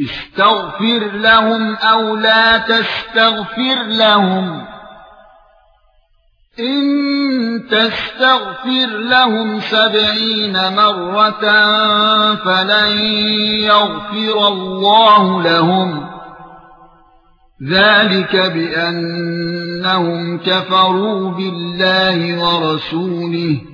استغفر لهم أو لا تستغفر لهم. إن تستغفر لهم سبعين مرة فلن يغفر الله لهم. ذلك بأنهم كفروا بالله ورسوله.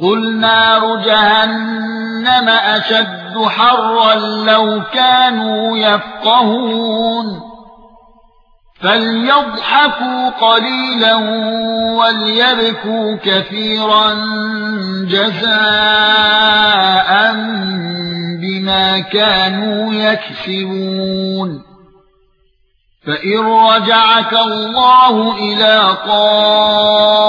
قل نار جهنم اشد حرا لو كانوا يفقهون فليضحكوا قليلا وليبكوا كثيرا جزاء بما كانوا يكسبون فإن رجعك الله إلى طائفة